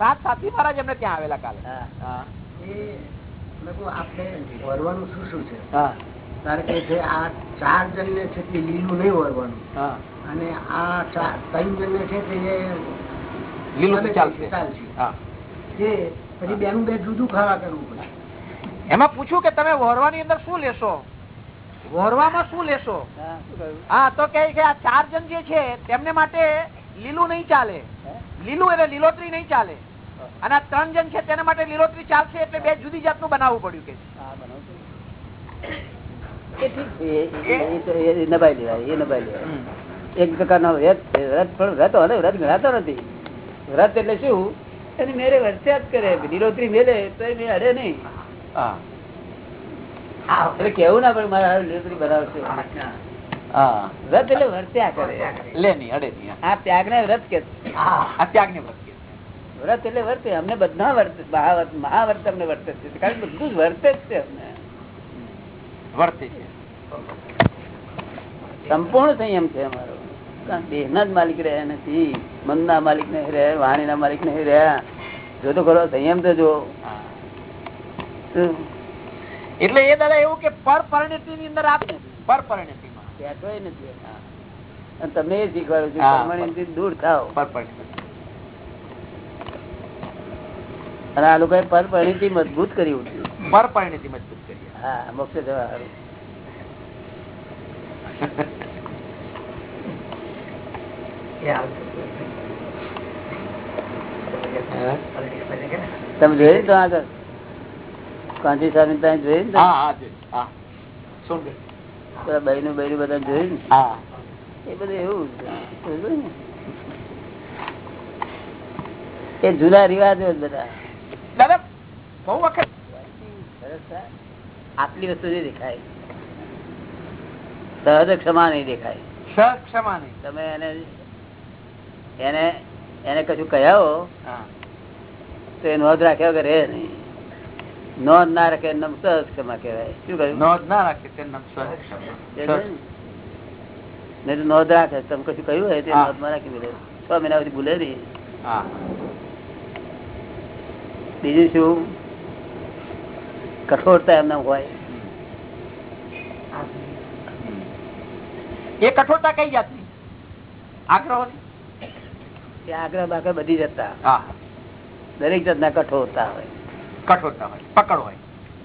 સાત સાથી મહારાજ એમને ત્યાં આવેલા કાલે. આપણે વરવાનું શું શું છે? હા. કારણ કે છે આ ચાર જણને છે તે લીલું નહીં વરવાનું. હા. અને આ ત્રણ જણ ને છે તે લીલું ચાલશે. તે પછી બેનું બે જુદું ખાવા કરવું પડે. એમાં પૂછ્યું કે તમે વરવાની અંદર શું લેશો? વરવામાં શું લેશો? હા તો કે આ ચાર જણ જે છે તેમને માટે લીલું નહીં ચાલે. લીલું એટલે લીલોતરી નહીં ચાલે. અને આ ત્રણ જણ છે તેના માટે લીલોતરી ચાલશે એટલે બે જુદી જાતનું બનાવવું પડ્યું કે એક પ્રકારનો વ્રત વ્રત પણ વ્રત હોય વ્રત ગણાતો નથી. વ્રત એટલે શું? એની મેરે વર્ત્યા જ કરે લીલોતરી મેલે તો એ મેં અડે નહીં. હા. એટલે કેવું ના પડે મારે લીલોતરી બનાવશે. હા. વ્રત એટલે વર્ત્યા કરે. લે નહીં અડે નહીં. આ ત્યાગ ને વ્રત કે આ ત્યાગ ને વૃત્તિ વ્રત એટલે વર્તે. અમને બધા વર્ત મહાવર્ત મહાવર્ત અમને વર્તે છે. કારણ કે બધું જ વર્તે જ છે અમને. વર્તે છે. સંપૂર્ણ સંયમ છે અમારો. કારણ દેહ ના જ માલિક રહ્યા નથી મન ના માલિક નહીં રહ્યા વાણી ના માલિક નહીં રહ્યા. જો તો ખરો સંયમ તો જો એટલે એ દાદા એવું કે પર પરિણતિ ની અંદર આપ પર પરિણતિ માં નથી. તમે તમને એ શીખવાડું છું દૂર થાવ પર પરિણતિ. અને આ લોકોએ થી મજબૂત કરી ઉઠ્યું. પર પરિણતિ મજબૂત કરી. હા મોક્ષ જવા હારું. તમે જોયું તો આગળ? કાંચી સ્વામી ત્યાં જોયું ને હા હા હા. શું કે? પેલા બહેનું બહેનું બધા જોયું ને હા. એ બધું એવું? એ જૂના રિવાજો બધા. દાદા બહુ વખત. આટલી વસ્તુ નહીં દેખાય. સહજ ક્ષમા નહીં દેખાય. સહજ ક્ષમા નહીં. તમે એને એને એને કશું કહ્યા તો એ નોંધ રાખ્યા વગર રહે નહીં. નોંધ ના રાખે એમ સહજ ક્ષમા કહેવાય. શું કહ્યું? નોંધ ના રાખે તેમ સહજ સહ ક્ષમા? નહીં તો નોંધ રાખે. તમે કશું કહ્યું હોય તે નોંધ નોંધમાં રાખી દે છ મહિના સુધી ભૂલે નહીં. હા. બીજું શું? કઠોરતા એમને હોય. એ કઠોરતા કઈ જાતની? આગ્રહ એ આગ્રહ બાગ્રહ બધી જતા દરેક જાતના કઠોરતા હોય. કઠોરતા હોય પકડ હોય.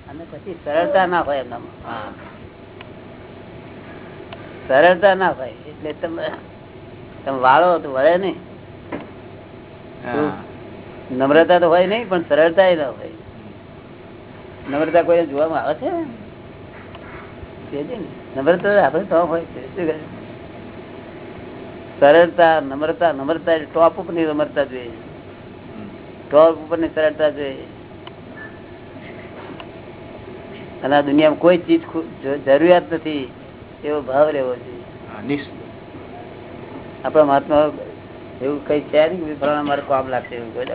અને પછી સરળતા ના હોય એમનામાં. હા. સરળતા ના હોય એટલે તમે તમે વાળો તો વળે નઈ. નમ્રતા તો હોય નહીં પણ સરળતા ના હોય. નમ્રતા કોઈ જોવામાં આવે છે. નમ્રતા આપણે તો હોય છે. સરળતા નમ્રતા નમ્રતા ટોપ ઉપરની નમ્રતા જોઈએ. ટોપ ઉપરની સરળતા જોઈએ. અને આ દુનિયામાં કોઈ ચીજ જરૂરિયાત નથી એવો ભાવ રહેવો જોઈએ. આપણા મહાત્મા એવું કઈ છે નહીં ફલાણા મારે કામ લાગશે એવું કોઈ.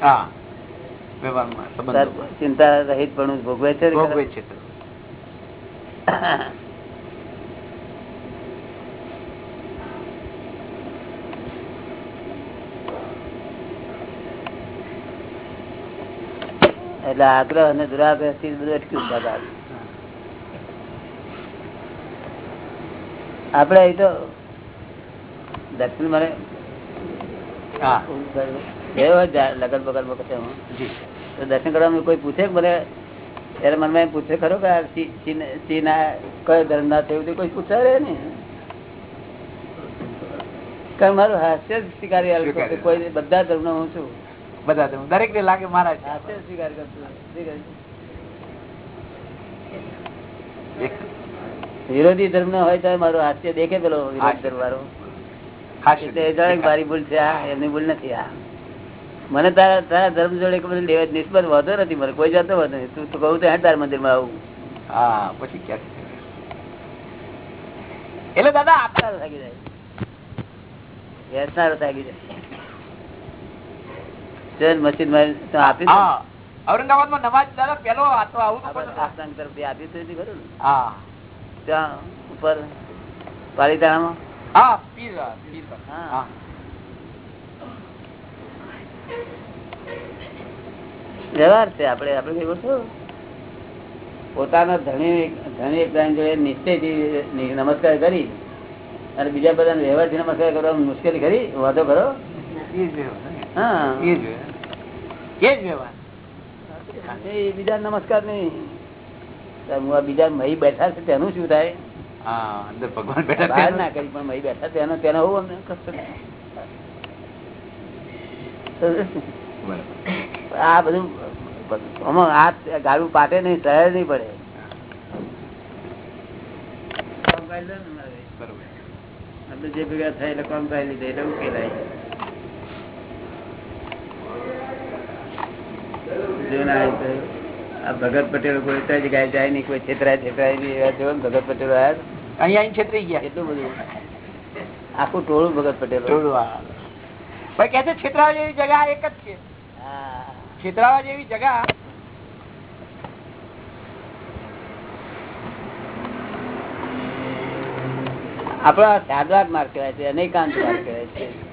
હા. ચિંતા રહિત પણ ભોગવે છે ભોગવે છે એટલે આગ્રહ અને દુરાગ્રહથી બધું અટક્યું દાદા. આપડે એ તો દક્ષિણ મને હા. લગન બગન વખતે હું. તો દર્શન કરવામાં કોઈ પૂછે મને? ત્યારે મનમાં એમ પૂછે ખરો કે આ ના કયો ધર્મ ના થયું કોઈ પૂછે રે ને કારણ મારું હાસ્ય જ સ્વીકારી કોઈ બધા ધર્મ નો હું છું. બધા ધર્મ દરેક ને લાગે મારા હાસ્ય સ્વીકાર કરતું વિરોધી ધર્મ નો હોય તો મારું હાસ્ય દેખે પેલો વિરોધ ધર્મ વાળો મારી ભૂલ છે. આ એમની ભૂલ નથી. આ. મને તારા તારા ધર્મ જોડે બધું લેવા નિસ્બત વધો નથી મને કોઈ જતો વાંધો નથી. તું તો કહું તો તારા મંદિરમાં આવું. હા પછી ક્યાં એટલે દાદા આપ- થાકી જાય. વેચનારો થાકી જાય. મસ્જિદમાં તો આપી ઔરંગાબાદમાં નમાજ દાદા પેલો આતો આવું તો આપણે તરફથી આપી તો નથી ખરું હા. ત્યાં ઉપર પાલીતાણામાં? હા પીર પીર હા. વ્યવહાર છે આપણે આપણે કઈ શું પોતાના ધણી ધણી જોડે નિશ્ચયથી નમસ્કાર કરી અને બીજા બધા વ્યવહારથી નમસ્કાર કરવા મુશ્કેલી ખરી વાંધો ખરો હા. એ જ વ્યવહાર. એ બીજા નમસ્કાર નહીં. હું આ બીજા મહી બેઠા છે તેનું શું થાય? હા ભગવાન બેઠા ના કરી પણ મહી બેઠા તેનો તેનો હોવું અમને કશું. આ બધું આમાં ગાડું પાટે નહીં સહેજ નહીં પડે. જે ભેગા થાય એટલે કામ કરી લીધે એટલે ઉકેલાય આ ભગત પટેલ કોઈ જગ્યાએ જાય નહીં કોઈ છેતરાય છેતરાય નહીં એવા જો ભગત પટેલ આવ્યા અહીંયા છેતરી ગયા. એટલું બધું. આખું ટોળું ભગત પટેલ. ટોળું. ભાઈ કે છે છેતરાવા જેવી જગા એક જ છે. છેતરાવા જેવી જગા. આપડા સાદવાદ માર્ગ કહેવાય છે અનેકાંત માર્ગ કહેવાય છે.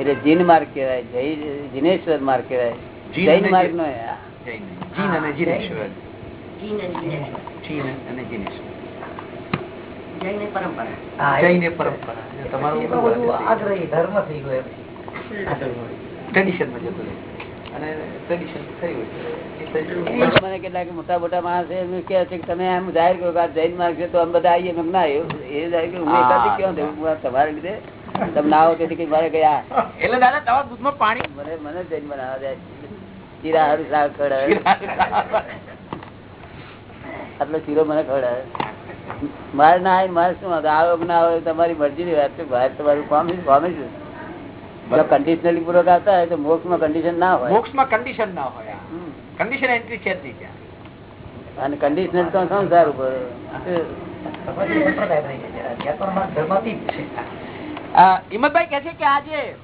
એટલે જીન માર્ગ કહેવાય જૈ- જીનેશ્વર માર્ગ કહેવાય. જીન જૈન માર્ગ જીન. નો જીન અને જીનેશ્વર. જીન અને જીનેશ્વર. કેટલાક મોટા મોટા માણસ એમ કહે છે કે તમે એમ જાહેર કરો આ જૈન માર્ગ છે તો અમે બધા આવીએ મેં ના એવું એ જાહેર. હું એકાદી થયું? તમારે લીધે તમે ના આવો તેથી મારે ગયા એટલે દાદા તમારા દૂધમાં પાણી? મને મને જૈન બનાવવા જાય ચીરા હારું ખવડાવે. આટલો ચીરો મને ખવડાવે. મારે ના આવે મારે શું આવે કે ના આવે તમારી મરજી ની વાત છે. બહાર તમારું કામ છે. કામ છે કન્ડિશનલી પૂર્વક આવતા હોય તો મોક્ષમાં કન્ડિશન ના હોય. મોક્ષમાં કન્ડિશન ના હોય. કન્ડિશન એન્ટ્રી છે જ નહીં ત્યાં. અને કન્ડિશનલ તો સંસાર ઉપર હિંમતભાઈ કે છે કે આજે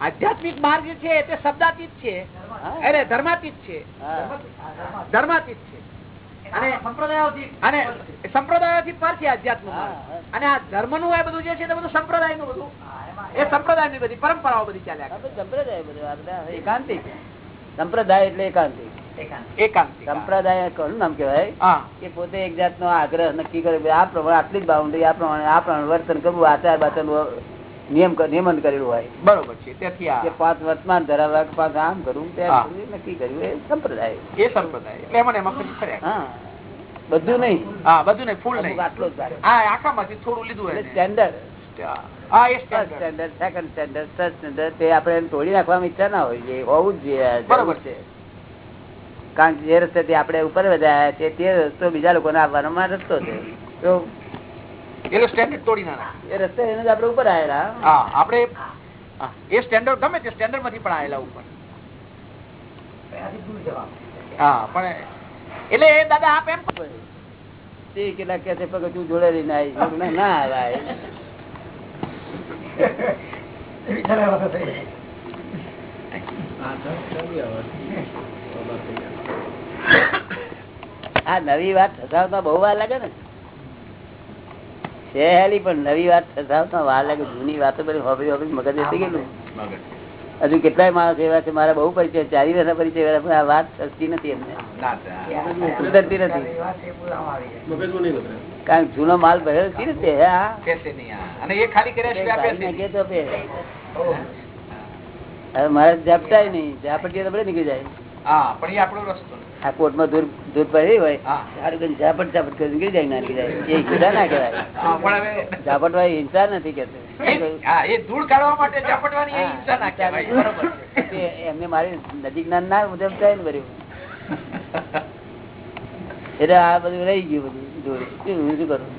આધ્યાત્મિક માર્ગ જે છે તે શબ્દાતીત છે. અરે ધર્માતીત છે. હા. ધર્માતીત છે. અને સંપ્રદાયોથી પર છે અધ્યાત્મ અને આ ધર્મનું આ બધું જે છે બધું સંપ્રદાયનું બધું એ સંપ્રદાયની બધી પરંપરાઓ બધી ચાલ્યા સંપ્રદાય બધું આ એકાંતિક. સંપ્રદાય એટલે એકાંતિક. સંપ્રદાય કોનું નામ કેવાય કે પોતે એક જાતનો આગ્રહ નક્કી કરે આ પ્રમાણે આટલી જ બાઉન્ડ્રી આ પ્રમાણે આ પ્રમાણે વર્તન કરવું આચાર બાચાર નિયમ નિયમન કરેલું હોય. બરોબર છે તેથી આ. પાંચ વર્તમાન ધરાવવા પાંચ આમ કરવું ત્યાં નક્કી કર્યું એ સંપ્રદાય. એ સંપ્રદાય એટલે એમાં એમાં પછી ફર્યા. હા. બધું નહીં. હા બધું નહીં ફૂલ નહીં. આટલો જ. હા આખામાંથી થોડું લીધું એટલે સ્ટેન્ડર્ડ હા એ first standard. Standard second standard third standard તે આપણે તોડી નાખવાની ઈચ્છા ના હોય જોઈએ હોવું જ જોઈએ બરોબર છે. કારણ કે જે રસ્તેથી આપણે ઉપર વધાયા છે તે રસ્તો બીજા લોકોને ને માં રસ્તો છે. તો એટલે સ્ટેન્ડર્ડ તોડી ના એ રસ્તે એને જ આપણે ઉપર આવેલા. હા આપણે એ સ્ટેન્ડર્ડ ગમે તે સ્ટેન્ડર્ડમાંથી પણ આવેલા ઉપર. હા પણ એટલે એ દાદા આપ એમ તે કેટલાક કે છે પગ તું જોડે લઈને આવી. ના આવે. આ નવી વાત સજાવતા બહુ વાર લાગે ને. છે હેલી પણ નવી વાત વાર લાગે જૂની વાતો બધી હોબી હોબી મગજ થઈ ગયેલું હજુ કેટલાય માણસ એવા છે મારા બહુ પરિચય ચારી વર્ષ પરિચય વાળા પણ આ વાત સસ્તી નથી એમને. ઉતરતી નથી. કારણ કે જૂનો માલ ભરેલો છે ને તે હા મારે ઝાપટાય નહીં. જાપટીએ તો બધે નીકળી જાય. પણ એ આપણો રસ્તો આ કોર્ટમાં દૂર દૂર પડી હોય સારું ઝાપટ ઝાપટ કરી નીકળી જાય નાખી જાય. એ કીધા ના કહેવાય. હા, પણ હવે ઝાપટ વાળી હિંસા નથી કે એ- હા, એ ધૂળ કાઢવા માટે ઝાપટવાની એ હિંસા ના કહેવાય. બરોબર છે. એમને મારી નજીક ના ના મુજબ થાય ને બધું. એટલે આ બધું રહી ગયું બધું જોડે શું હું શું કરું?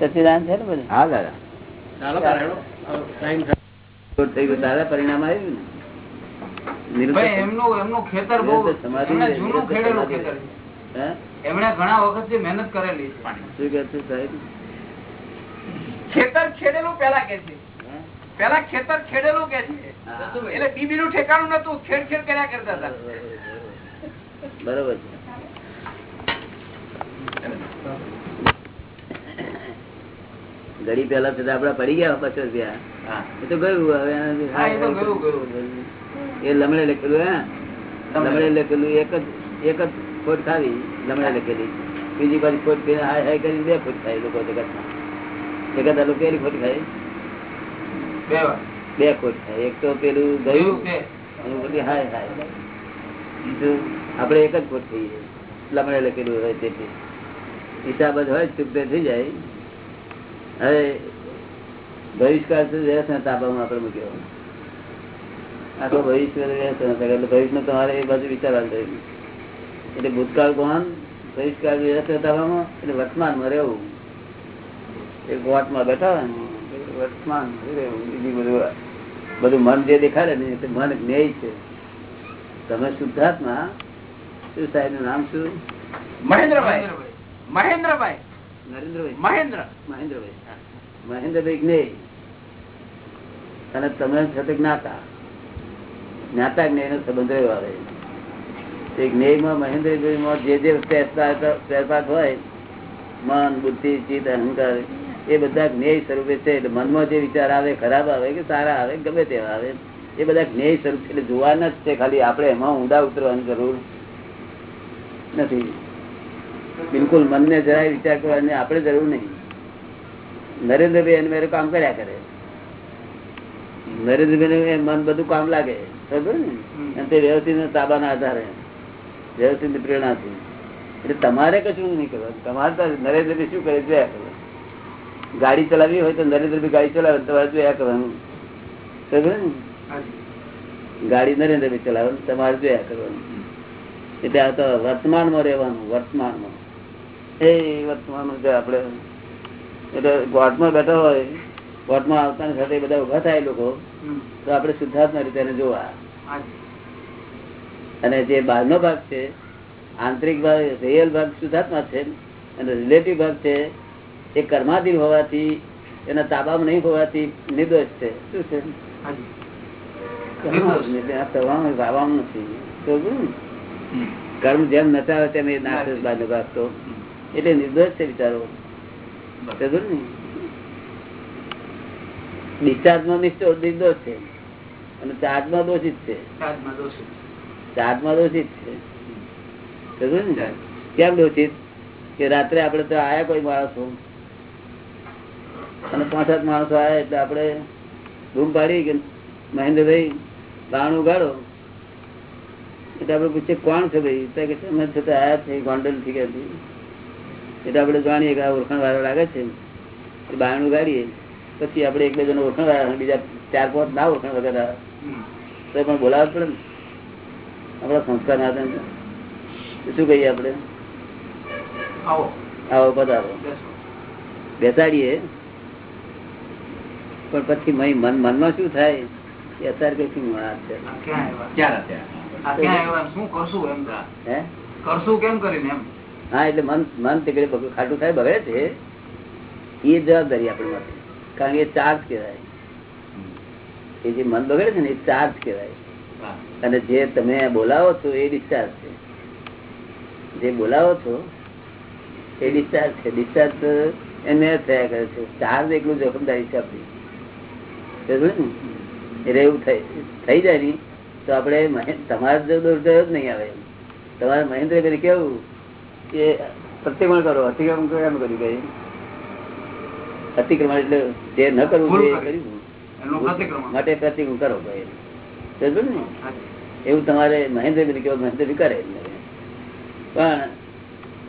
સચિદાન છે ને બધું? હા દાદા. થઈ ગયું તારા પરિણામ આવ્યું ને? એમનું એમનું ખેતર બહુ નિરુત્તર સમાધિ એમણે છે, જૂનું ખેડેલું ખેતર એમણે ઘણા વખતથી મહેનત કરેલી શું કે છે સાહેબ? ખેતર ખેડેલું પેલા કે છે. પેલા ખેતર ખેડેલું કે છે. એટલે બીબી નું ઠેકાણું નતું ખેડ ખેડ કર્યા કરતા હતા. બરોબર ઘડી પેલા આપડા પડી ગયા બસો રૂપિયા એ તો ગયું હવે એ લમડે લખેલું હે. લમડે લખેલું એક જ એક જ ખોટ ખાવી લમડે લખેલી. બીજી બાજુ ખોટ ખાઈ હાય હાય કરી બે ખોટ ખાય લોકો જગતમાં. જગત આ લોકો ખોટ ખાય? બે બે ખોટ ખાય. એક તો પેલું ગયું અને બધી હાય હાય. બીજું આપણે એક જ ખોટ થઈએ લમડે લખેલું હોય તેથી. હિસાબ જ હોય ચૂક થઈ જાય. હવે બહિષ્કાર તાબામાં આપણે મૂક્યો. આખો ભવિષ્ય એટલે ભવિષ્ય તમારે એ બાજુ વિચારવાનું થયું એટલે ભૂતકાળ કોણ? ભવિષ્યકાળ તાબામાં એટલે વર્તમાનમાં રહેવું. એ ગોટમાં બેઠા હોય ને વર્તમાન બીજું બધું બધું મન જે દેખાડે ને તે મન જ્ઞેય છે. તમે શુદ્ધાત્મા શું સાહેબનું નામ શું? મહેન્દ્રભાઈ. મહેન્દ્રભાઈ. નરેન્દ્રભાઈ. મહેન્દ્ર. મહેન્દ્રભાઈ. મહેન્દ્રભાઈ જ્ઞેય. અને તમે છો જ્ઞાતા. જ્ઞાતા જ્ઞેય નો સંબંધ રહ્યો આવે તે જ્ઞેયમાં મહેન્દ્રભાઈમાં જે જે ફેરફાર હોય, મન, બુદ્ધિ, ચિત્ત, અહંકાર, એ બધા જ્ઞેય સ્વરૂપે છે. એટલે મનમાં જે વિચાર આવે, ખરાબ આવે કે સારા આવે, ગમે તેવા આવે, એ બધા જ્ઞેય સ્વરૂપ એટલે જોવાના જ છે ખાલી આપણે એમાં ઊંડા ઉતરવાની જરૂર નથી. બિલકુલ મનને જરાય વિચાર કરવાની આપણે જરૂર નહીં. નરેન્દ્રભાઈ એને મેરે કામ કર્યા કરે. નરેન્દ્રભાઈ મન બધું કામ લાગે. તે વ્યવસ્થિત તાબાના આધારે. વ્યવસ્થિત પ્રેરણાથી. એટલે તમારે કશું નહીં કરવાનું. તમારે નરેન્દ્રભાઈ શું કરે જોયા કરવાનું ગાડી ચલાવી હોય તો નરેન્દ્રભાઈ ગાડી ચલાવે તમારે જોયા કરવાનું? સમજો ને? ગાડી નરેન્દ્રભાઈ ચલાવે તમારે જોયા કરવાનું? એટલે આ તો વર્તમાનમાં રહેવાનું વર્તમાનમાં. એ વર્તમાનમાં જે આપણે એટલે ગોટમાં બેઠા હોય ગોટમાં આવતાની સાથે બધા ઊભા થાય લોકો. તો આપણે શુદ્ધાત્મા રીતે જોવા. અને જે બહારનો ભાગ છે આંતરિક ભાગ રિયલ ભાગ શુદ્ધાત્મા છે અને રિલેટિવ ભાગ છે એ કર્માધીન હોવાથી એના તાબામાં નહીં હોવાથી નિર્દોષ છે. શું છે? કર્મ જેમ નચાવે તેમ એ બહારનો ભાગ તો. એટલે નિર્દોષ છે બિચારો ને? ડિસ્ચાર્જમાં નિર્દોષ છે. અને ચાર્જમાં દોષિત છે. ચાર્જમાં દોષિત. છે. ને? કેમ દોષિત? કે રાત્રે આપડે તો આયા કોઈ માણસો. અને પાંચ સાત માણસો આયા એટલે આપડે બૂમ પાડી કે મહેન્દ્રભાઈ બાણ ઉગાડો. એટલે આપડે પૂછીએ કોણ છે ભાઈ? કે અમે છતાં આયા છે ગોંડલથી કે એટલે આપડે જાણીએ કે આ ઓળખાણ વાળો લાગે છે. એ ઉગાડીએ. ગાડીએ પછી આપણે એક બે જણ ઓળખાણ વાળા બીજા ચાર પાંચ ના ઓળખાણ વગેરે. તો પણ બોલાવે પડે ને. આપણા સંસ્કાર ના. શું કહીએ આપણે? આવો. આવો પધારો. બેસાડીએ. પણ પછી મય મન મનમાં શું થાય? કે અત્યારે કઈ શું વાત છે? તા? હે? કરશું કેમ કરીને હા એટલે મન મન તીકડે બગ- ખાટું થાય બગડે છે? એ જવાબદારી આપણી માટે કારણ કે ચાર્જ કહેવાય. એ જે મન બગડે છે ને એ ચાર્જ કહેવાય. અને જે તમે બોલાવો છો એ ડિસ્ચાર્જ છે. જે બોલાવો છો એ ડિસ્ચાર્જ છે. ડિસ્ચાર્જ એને થયા કરે છે. ચાર્જ એટલું જોખમદારી છે આપણી. એટલે એવું થઈ થઈ જાય ને તો આપણે તમારા જો દોષ જ નહીં આવે તમારે મહેન્દ્રભાઈ કેવું કે પ્રતિક્રમણ કરો અતિક્રમણ કરો એમ કર્યું કઈ અતિક્રમણ એટલે જે ન કરવું એ કર્યું. માટે પ્રતિક્રમણ કરો ને? એવું તમારે મહેન્દ્રભાઈ કેવું મહેન્દ્રભાઈ કરે પણ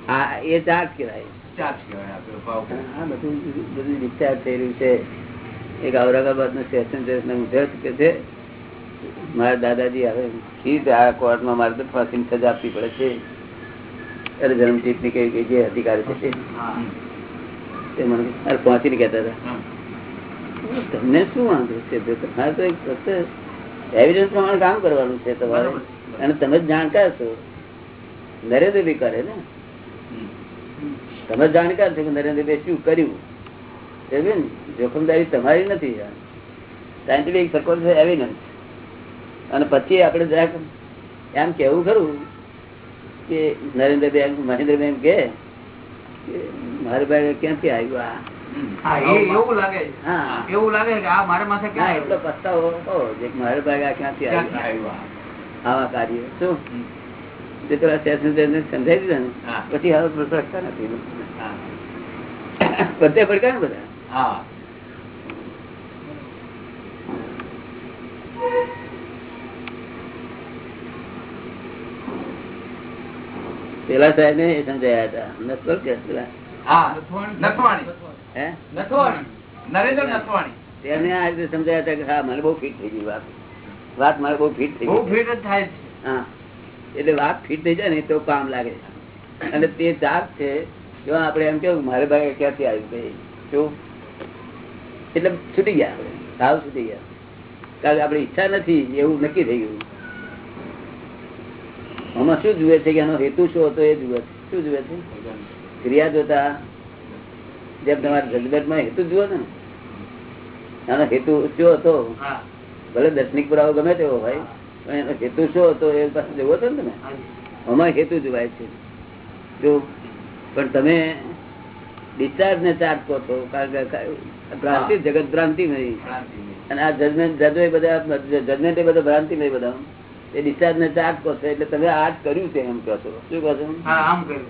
આ એ ચાર્જ કહેવાય. ચાર્જ કહેવાય આપણે ભાવ આ બધું બધું ડિસ્ચાર્જ થઈ રહ્યું છે. એક ઔરંગાબાદનું છે મારા દાદાજી હવે ઠીક આ કોર્ટમાં મારે તો ફાંસીની સજા આપવી પડે છે. અરે જન્મચીતની કઈ જે અધિકારી છે તે. મને ફાંસી પહોંચીને કહેતા હતા. તમને શું વાંધો છે? તમારે તો એક એવિડન્સ પ્રમાણે કામ કરવાનું છે તમારે. અને તમે જ જાણકાર છો. નરેન્દ્રભાઈ કરે ને. તમે જાણકાર છો કે નરેન્દ્રભાઈ શું કર્યું? જોખમદારી તમારી નથી સાયન્ટિફિક સર્કલ છે એવિડન્સ અને પછી આપણે જરાક એમ કેવું ખરું કે નરેન્દ્રભાઈ મહેન્દ્રભાઈ એમ કે મારે ભાઈ ક્યાંથી આવ્યું? આ એવું લાગે હા. એવું લાગે કે આ મારા માથે ક્યાં એટલો પસ્તાવો મારે ભાગ ક્યાંથી ક્યાંથી આવ્યું આવ્યું આવા કાર્ય. શું? હમ. પેલા સમજાવી દીધા ને. પછી હવે ભડકતા નથી. બધે ભડકા ને બધા? પેલા સાહેબ ને સમજાયા હતા. નસબલ કે પેલા? હા હે? નરેન્દ્ર નથવાણી. તેને આ રીતે સમજાયા હતા કે હા મને બહુ ફિટ થઈ ગઈ વાત. વાત મારે બહુ ફિટ થઈ બહુ ગઈ થાય છે. હા. એટલે વાત ફિટ થઈ જાય ને તો કામ લાગે અને તે જાત છે જો આપણે એમ કેવું મારે ભાઈ ક્યાંથી ભાઈ શું? એટલે છૂટી ગયા આપણે. સાવ છૂટી ગયા. કારણ કે આપણી ઈચ્છા નથી એવું નક્કી થઈ ગયું. આમાં શું જુએ છે કે એનો હેતુ શું હતો એ જુએ છે? શું જુએ છે? ક્રિયા જોતા જેમ તમારે જગદટમાં હેતુ જુઓ ને આનો હેતુ શું હતો? ભલે દર્શનિક પુરાવો ગમે તેવો હોય પણ એનો હેતુ શું હતો એ પાસે જોવો હતો ને તમે. અમારે હેતુ જોવાય છે. જો પણ તમે ડિસ્ચાર્જ ને ચાર્જ કહો છો કારણ કે ભ્રાંતિ જગત ભ્રાંતિ નહીં અને આ જજમેન્ટ જજો એ બધા જજમેન્ટ એ બધા ભ્રાંતિ નહીં બધા એ ડિસ્ચાર્જ ને ચાર્જ કહો છો એટલે તમે આ જ કર્યું છે એમ કહો છો. શું કહો છો? હા આમ કર્યું.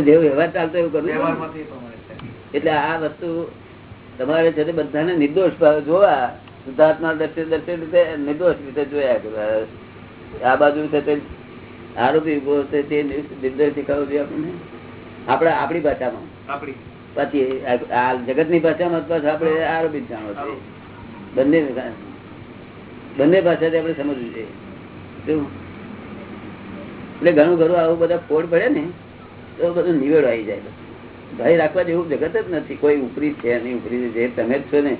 જેવો વ્યવહાર ચાલતો એવું કરવું. એટલે આ વસ્તુ તમારે છે બધાને નિર્દોષ ભાવે જોવા શુદ્ધાત્મા દર્શન દર્શન રીતે નિર્દોષ રીતે જોયા કરવા આ બાજુ છે તે આરોપી ઊભો છે તે નિર્દોષ શીખવવું જોઈએ આપણને. આપણે આપણી ભાષામાં. આપણી. પછી આ- જગતની ભાષામાં પાછું આપણે આરોપી જાણો છે. બંને બંને ભાષાથી આપણે સમજવું જોઈએ? એટલે ઘણું ઘણું આવું બધા ફોડ પડે ને તો બધું નિવેડો આવી જાય ભય રાખવા જેવું જગત જ નથી. કોઈ ઉપરી છે નહીં ઉપરી જે તમે જ છો ને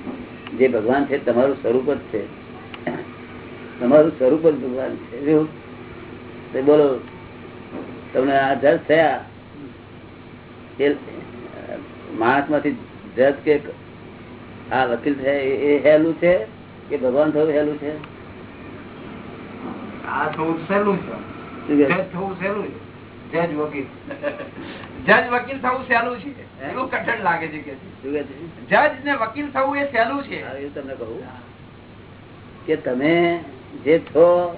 જે ભગવાન છે તમારું સ્વરૂપ જ છે. તમારું સ્વરૂપ જ ભગવાન છે. બોલો તમને આ જજ થયા? એ માણસમાંથી જજ કે આ વકીલ થયા એ- હેલું છે કે ભગવાન થયું હેલું છે? આ થવું સહેલું છે? જજ વકીલ. જજ વકીલ થવું સહેલું છે. એટલું કઠણ લાગે છે કે? જજ ને વકીલ થવું એ સહેલું છે. એ તમને કહું. કે તમે જે છો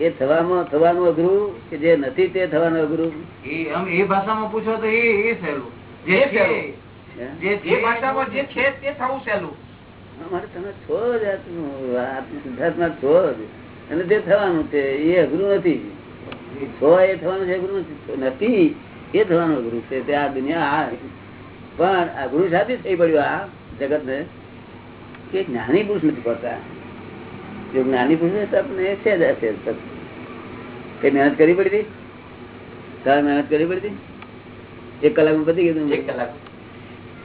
એ થવામાં થવાનું અઘરું કે જે નથી તે થવાનું અઘરું? એ ભાષામાં પૂછો તો એ એ સહેલું. જે છે સહેલું. જે ભાષામાં જે છે તે થવું સહેલું. અમારે તમે છો જ શુદ્ધાત્મા છો અને જે થવાનું છે એ અઘરું નથી. છો એ થવાનું છે ગુરુ નથી એ થવાનું ગુરુ છે. તે આ દુનિયા આ પણ અઘરું સાથે થઈ પડ્યું આ જગત ને કે જ્ઞાની પુરુષ નથી પડતા. જો જ્ઞાની પુરુષ તો આપણે છે જ હશે. કઈ મહેનત કરવી પડી હતી તારે મહેનત કરવી પડી હતી એક કલાકમાં પતી ગયું એક કલાક.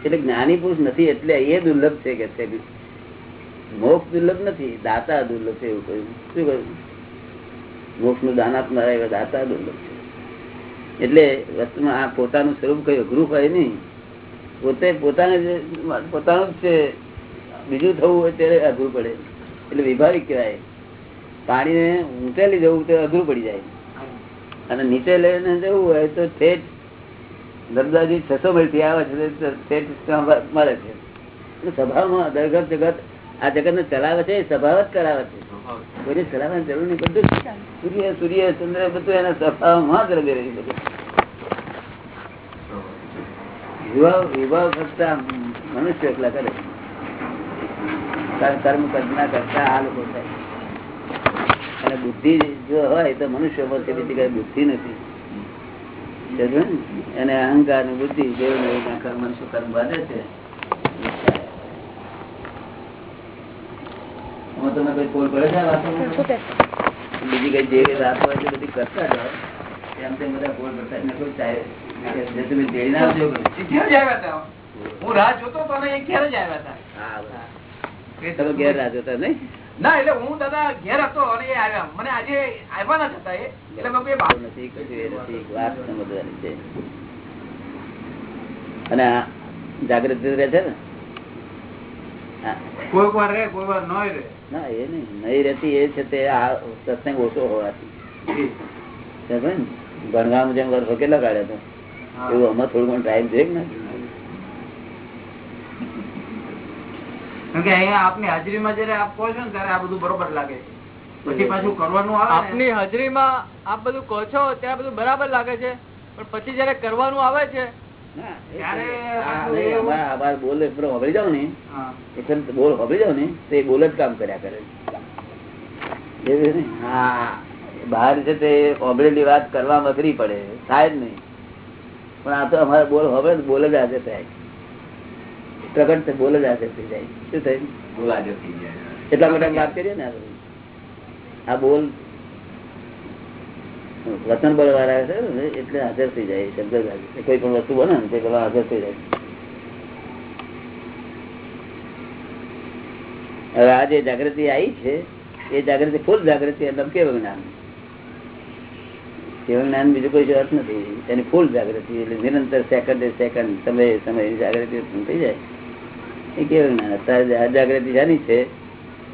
એટલે જ્ઞાની પુરુષ નથી એટલે એ દુર્લભ છે કે મોક્ષ દુર્લભ નથી દાતા દુર્લભ છે એવું કહ્યું. શું કહ્યું? મોક્ષનું દાન આપનારા એવા દાતા દુર્લભ છે. એટલે વસ્તુમાં આ પોતાનું સ્વરૂપ કયું અઘરું હોય નહીં. પોતે પોતાને પોતાનું જ છે, બીજું થવું હોય ત્યારે અઘરું પડે. એટલે વિભાવિક કહેવાય. પાણીને ઊંચે લઈ જવું તો અઘરું પડી જાય. અને નીચે લઈને જવું હોય તો ઠેઠ દરદાજી છસો માઇલ આવે છે ઠેઠ મળે છે. સ્વભાવમાં દરગત જગત આ જગત ને ચલાવે છે સ્વભાવ જ કરાવે છે. કોઈને ચલાવવાની જરૂર નહીં બધું સૂર્ય સૂર્ય ચંદ્ર બધું એના સ્વભાવમાં જ રમી રહ્યું બધું કરતા મનુષ્ય એકલા કરે કર્મ- કલ્પના કરતા આ લોકો થાય અને બુદ્ધિ જો હોય તો મનુષ્ય વચ્ચે બીજી કઈ બુદ્ધિ નથી. અને એને અહંકારની બુદ્ધિ જેવું કર્મ મનુષ્ય કર્મ બાંધે છે? હું તમને કઈ કોલ કરે છે બીજી કઈ જે રાત હોય તે બધી કરતા જાઓ એમ તેમ બધા કોલ કરતા એને કોઈ ચાહે જસુભાઈ તેડી ના આવજો કોઈ. જ આવ્યા હતા. હું રાહ જોતો હતો ને એ ઘેર જ આવ્યા હતા. હા તમે ઘેર રાહ જોતા નહીં? ના એટલે હું દાદા ઘેર હતો અને એ આવ્યા. મને આજે આવ્યા ના થતા એટલે મેં કોઈ બા- નથી વાત સમજવાની છે. અને જાગૃતિ રહે છે ને? હા. કોઈ વાર રે કોઈ વાર ન રે ના એ નહીં. નહીં રહેતી એ છે તે આ સત્સંગ ઓછો હોવાથી. સમજ્યો જેમ વર્ષો કેટલા કાઢ્યા હા. એવું આમાં થોડું ઘણું ટાઈમ જોઈએ ને? કેમ કે અહીંયા આપની હાજરીમાં જયારે આપ કહો છો ને ત્યારે આ બધું બરોબર લાગે પછી પાછું કરવાનું આવે આપની હાજરીમાં આપ બધું કહો છો ત્યારે બધું બરાબર લાગે છે. પણ પછી જયારે કરવાનું આવે છે ના, એ ત્યારે આ પાછું નહીં, એવું- અમારા- અમારા બોલ જાવ ને બોલ જાવ ને તો બોલ જ કામ કર્યા કરે. હા. બહાર છે તે હોભળેલી વાત કરવા મગરી પડે થાય જ નહીં. પણ આ તો અમારે બોલ હોભળે બોલે બોલ જ આજે થાય. પ્રગટ બોલ જ આજે થઈ જાય. શું થાય? થઈ જાય. એટલા માટે વાત કરીએ ને આ બોલ વતન બળ વાળા છે એટલે હાજર થઈ જાય, શબ્દ કોઈ પણ વસ્તુ બને ને, તે પેલા હાજર થઈ જાય. હવે આ જે જાગૃતિ આવી છે, એ જાગૃતિ, ફૂલ જાગૃતિ એટલે કેવું જ્ઞાન? કેવું જ્ઞાન? બીજું કોઈ અર્થ નથી. એની ફૂલ જાગૃતિ, એટલે નિરંતર સેકન્ડ સેકન્ડ સમય સમય જાગૃતિ થઈ જાય. એ કેવું જ્ઞાન? અત્યારે આ જાગૃતિ જાની છે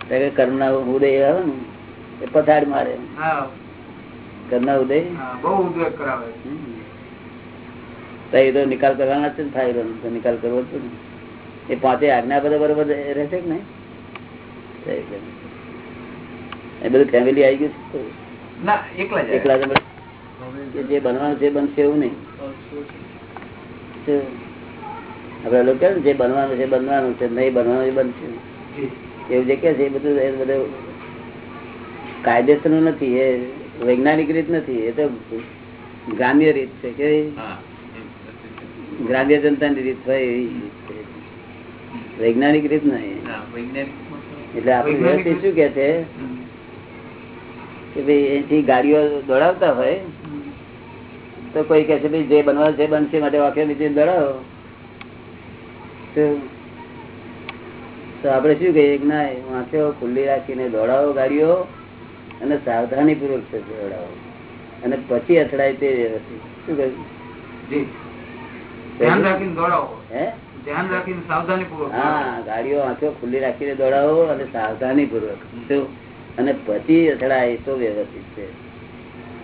કર્મ કર્મના ઉદય આવે ને, એ પથાડ મારે. હા ઉદય? બહુ ઉદ્વેગ કરાવે છે. તો નિકાલ કરવાના છે ને ફાયદો તો નિકાલ કરવો છે ને એ પાંચે આજ્ઞા બધા બરોબર રહેશે કે નહીં? એ બધું ફેમિલી આવી ગયું છે ના એકલા એકલા જ બનવાનું છે બનશે એવું નહીં. આપડે લોકો જે બનવાનું છે બનવાનું છે નહીં બનવાનું એ બનશે. એવું જે કે છે એ બધું એ બધું કાયદેસર નથી એ વૈજ્ઞાનિક રીત નથી એ તો ગ્રામ્ય રીત છે કે ગ્રામ્ય જનતાની રીત હોય એવી વૈજ્ઞાનિક રીત નહીં. એટલે આપણે વ્યવસ્થિત શું કે છે? કે ભાઈ અહીંથી ગાડીઓ દોડાવતા હોય તો કોઈ કે છે ભાઈ જે બનવા છે બનશે માટે વાક્ય નીચે દોડાવો. તો તો આપણે શું કહીએ કે ના વાંચો ખુલ્લી રાખીને દોડાવો ગાડીઓ. અને સાવધાની પૂર્વક અને પછી અથડાય તે વ્યવસ્થિત. શું કહ્યું? હે? ગાડીઓ આંખો ખુલ્લી રાખીને દોડાવો અને સાવધાની પૂર્વક. અને પછી અથડાય તો વ્યવસ્થિત છે.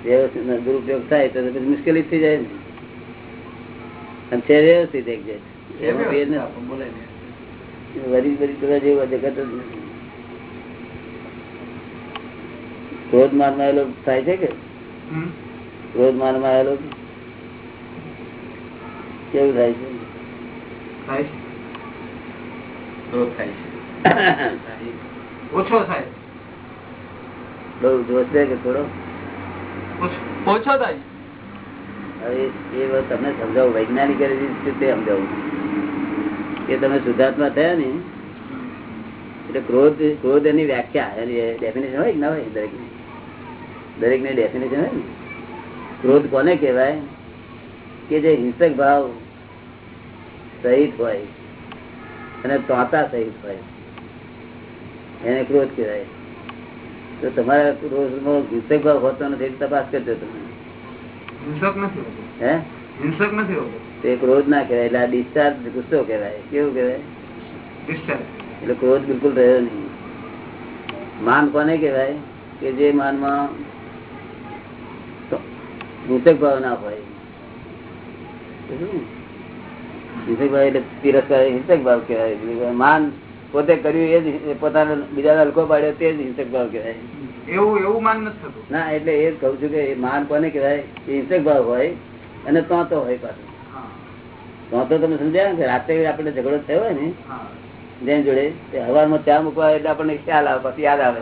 વ્યવસ્થિત દુરુપયોગ થાય તો મુશ્કેલી થઈ જાય ને. અને છે વ્યવસ્થિત એક જાય એમાં ભેદ નથી. વરી વરી કરવા જેવું જગત જ મારમાં આવેલો થાય છે કે? ક્રોધ મારમાં આવેલો કેવું થાય છે? ઓછો થાય બઉ જોશ છે કે થોડો? ઓછો ઓછો થાય હવે એ તમને સમજાવું વૈજ્ઞાનિક રીતે સમજાવું. કે તમે શુદ્ધાત્મા થયા ને એટલે ક્રોધ ક્રોધ એની વ્યાખ્યા એની ડેફિનેશન હોય કે ના હોય? દરેક દરેક ને ડેફિનેશન હોય ને. ક્રોધ કોને કહેવાય? કે જે હિંસક ભાવ સહિત હોય અને તોતા સહિત હોય એને ક્રોધ કહેવાય. તો તમારા ક્રોધમાં હિંસક ભાવ હોતો નથી તપાસ કરજો તમે. હિંસક નથી હે? હિંસક નથી હોતો. તે ક્રોધ ના કહેવાય એટલે આ ડિસ્ચાર્જ ગુસ્સો કહેવાય. કેવું કહેવાય? એટલે ક્રોધ બિલકુલ રહ્યો નહીં. માન કોને કહેવાય? કે જે માનમાં હિંસક ભાવ ના હોય. હિંસક ભાવ એટલે તિરસ્કાર હિંસક ભાવ કહેવાય. માન પોતે કર્યું એ જ પોતાનો બીજા હલકો પાડ્યો તે જ હિંસક ભાવ કહેવાય. એવું એવું માન નથી થતું. ના એટલે એ જ કઉ છું કે માન કોને કહેવાય? એ હિંસક ભાવ હોય અને તો હોય પાછું. તો તો તમે સમજ્યા ને કે રાત્રે આપણે ઝઘડો થયો હોય ને જેની જોડે તે હવારમાં ચા મૂકવા એટલે આપણને ખ્યાલ આવે પછી યાદ આવે.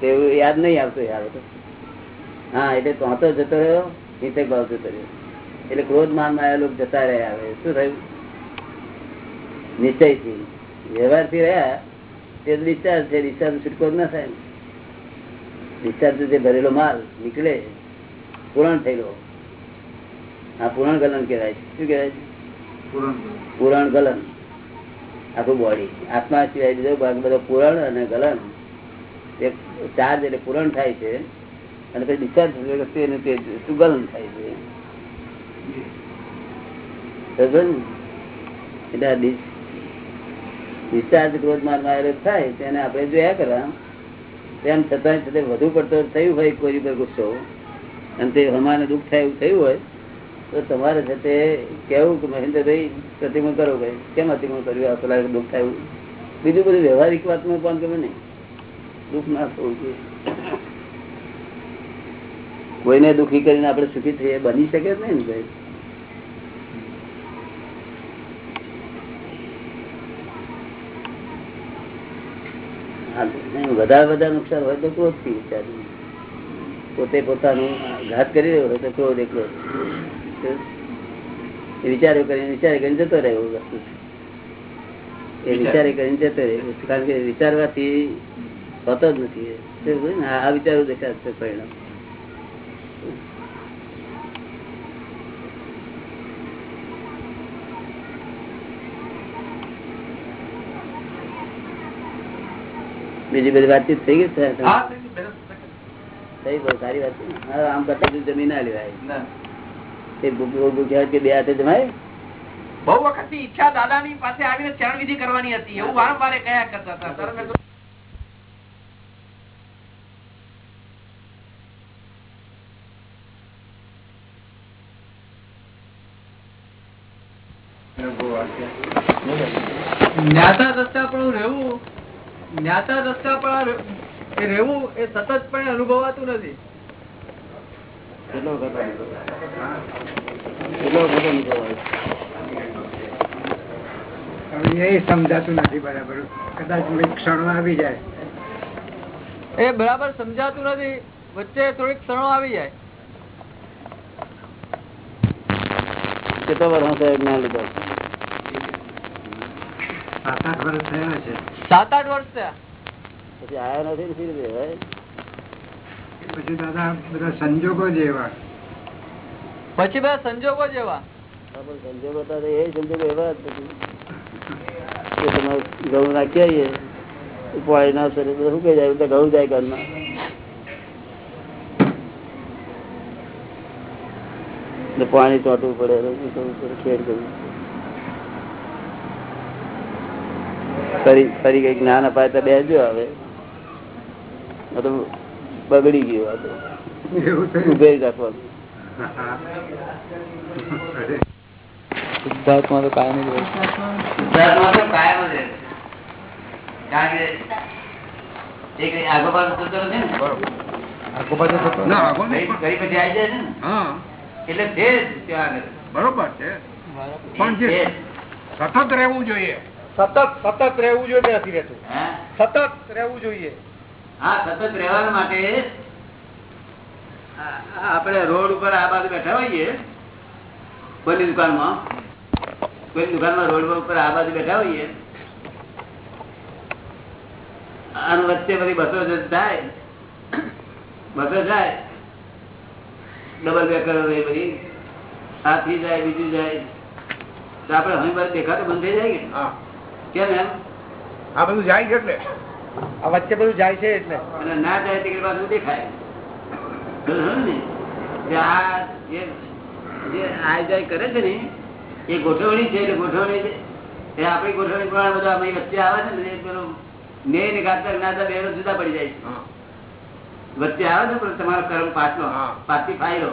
તેવું યાદ નહીં આવતું યાદ તો હા, એટલે તો તો જતો રહ્યો હિંસક ભાવ રહ્યો. એટલે ક્રોધ માનમાં લોકો જતા રહ્યા હવે. શું થયું? નિશ્ચયથી. વ્યવહારથી રહ્યા, તે ડિસ્ચાર્જ છે ડિસ્ચાર્જ છૂટકો ના થાય. ડિસ્ચાર્જ જે ભરેલો માલ નીકળે, પૂરણ થયેલો. આ પૂરણ ગલન કહેવાય છે. શું કહેવાય છે? પુરાણ ગલન આખું બોડી આત્મા સિવાય બીજો ભાગ, બધો પૂરણ અને ગલન. એક ચાર્જ એટલે પૂરણ થાય છે. અને પછી ડિસ્ચાર્જ થતી વખતે એનું તે સુગલન થાય છે. એટલે આ ડિસ- ડિસ્ચાર્જ ક્રોધ માર્ગ આવેલો થાય તેને આપણે જોયા કરા. તેમ છતાં છતાં વધુ પડતો થયું હોય કોઈ પર ગુસ્સો, અને તે હમાને દુઃખ થાય થયું હોય, તો તમારે છે તે કેવું કે મહેન્દ્રભાઈ પ્રતિમા કરો ભાઈ. કેમ અતિક્રમણ કર્યું? આ પેલા દુઃખ થયું બીજું બધું વ્યવહારિક વાતમાં પણ ગમે નહીં. દુઃખ ના થવું જોઈએ. કોઈને દુઃખી કરીને આપણે સુખી થઈએ બની શકે જ નહીં ને ભાઈ. વધારે વધારે નુકસાન હોય તો ક્રોધથી વિચાર્યું પોતે પોતાનું ઘાત કરી રહ્યો હોય તો ક્રોધ એકલો. વિચારો કરીને વિચારે કરીને જતો રહે એવું વસ્તુ. એ વિચારે. કરીને જતો રહે કારણ કે વિચારવાથી હોતો જ નથી. આ વિચારો દેખાશે પરિણામ. બીજી બધી વાતચીત થઈ ગઈ થઈ બહુ સારી વાત આમ કરતા જમી જમીન ના લેવાય. તે એ ભૂખ- ભૂખ કે બે હાથે જમાય? બહુ વખત ઈચ્છા દાદા ની પાસે આવીને ચરણ વિધિ કરવાની હતી. એવું વારંવાર કયા કરતા હતા ત્યારે મેં કીધું, જ્ઞાતા દ્રષ્ટા પણ રહેવું જ્ઞાતા દ્રષ્ટા પણ એ રહેવું એ સતત પણ અનુભવાતું નથી? એ સમજાતું નથી બરાબર. કદાચ ક્ષણો આવી જાય. એ બરાબર સમજાતું નથી. વચ્ચે થોડીક ક્ષણો આવી જાય. કેટલા વર્ષ જ્ઞાન લીધો? સાત આઠ વર્ષ થયા છે. સાત આઠ વર્ષ થયા. પછી આયા નથી ને શી પછી દાદા બધા સંજોગો જેવા. પછી બધા સંજોગો જેવા. સંજોગો તો એ સંજોગો એવા જ નથી તમે ઘઉં નાખી આવીએ પાણી ના સરે તો શું કહી જાય? તો ઘઉં જાય ઘરમાં. પાણી ચોટવું પડે ખેડ કરવું ફરી ફરી કંઈક જ્ઞાન અપાય તો બેસજો હવે. આ બગડી ગયું ઉભે રાખવાનું. સિદ્ધાર્થમાં તો કાયમ જ સિદ્ધાર્થમાં તો કાયમ જ રહે. કારણ કે. બરોબર છે. પણ જે સતત રહેવું જોઈએ. સતત સતત રહેવું જોઈએ કે નથી રહેતું સતત રહેવું જોઈએ. હા સતત રહેવા માટે આ- આપણે રોડ ઉપર આ બાજુ બેઠા હોઈએ. કોઈની દુકાનમાં. કોઈની દુકાનમાં રોડ ઉપર આ બાજુ બેઠા હોઈએ. અને વચ્ચે બધી બસો જાય બસો જાય ડબલ બેકર એ બધી. હાથી જાય બીજું જાય. તો આપણે હમી બાજુ દેખાતો બંધ થઈ જાય કે? હા. કેમ એમ? આ બધું જાય છે એટલે. આ વચ્ચે બધું જાય છે એટલે. ના જાય તે બાજુ દેખાય બરાબર ને? કે આ જે જે જાય કરે છે ને એ ગોઠવણી છે એટલે ગોઠવણી છે. એ આપણી ગોઠવણી પ્રમાણે બધા અમે વચ્ચે આવે છે ને પેલું ને ને ગાતા જ્ઞાતા બે જુદા પડી જાય છે. વચ્ચે આવે છે પણ તમારો કર્મ પાછલો હા. પાછી ફાયલો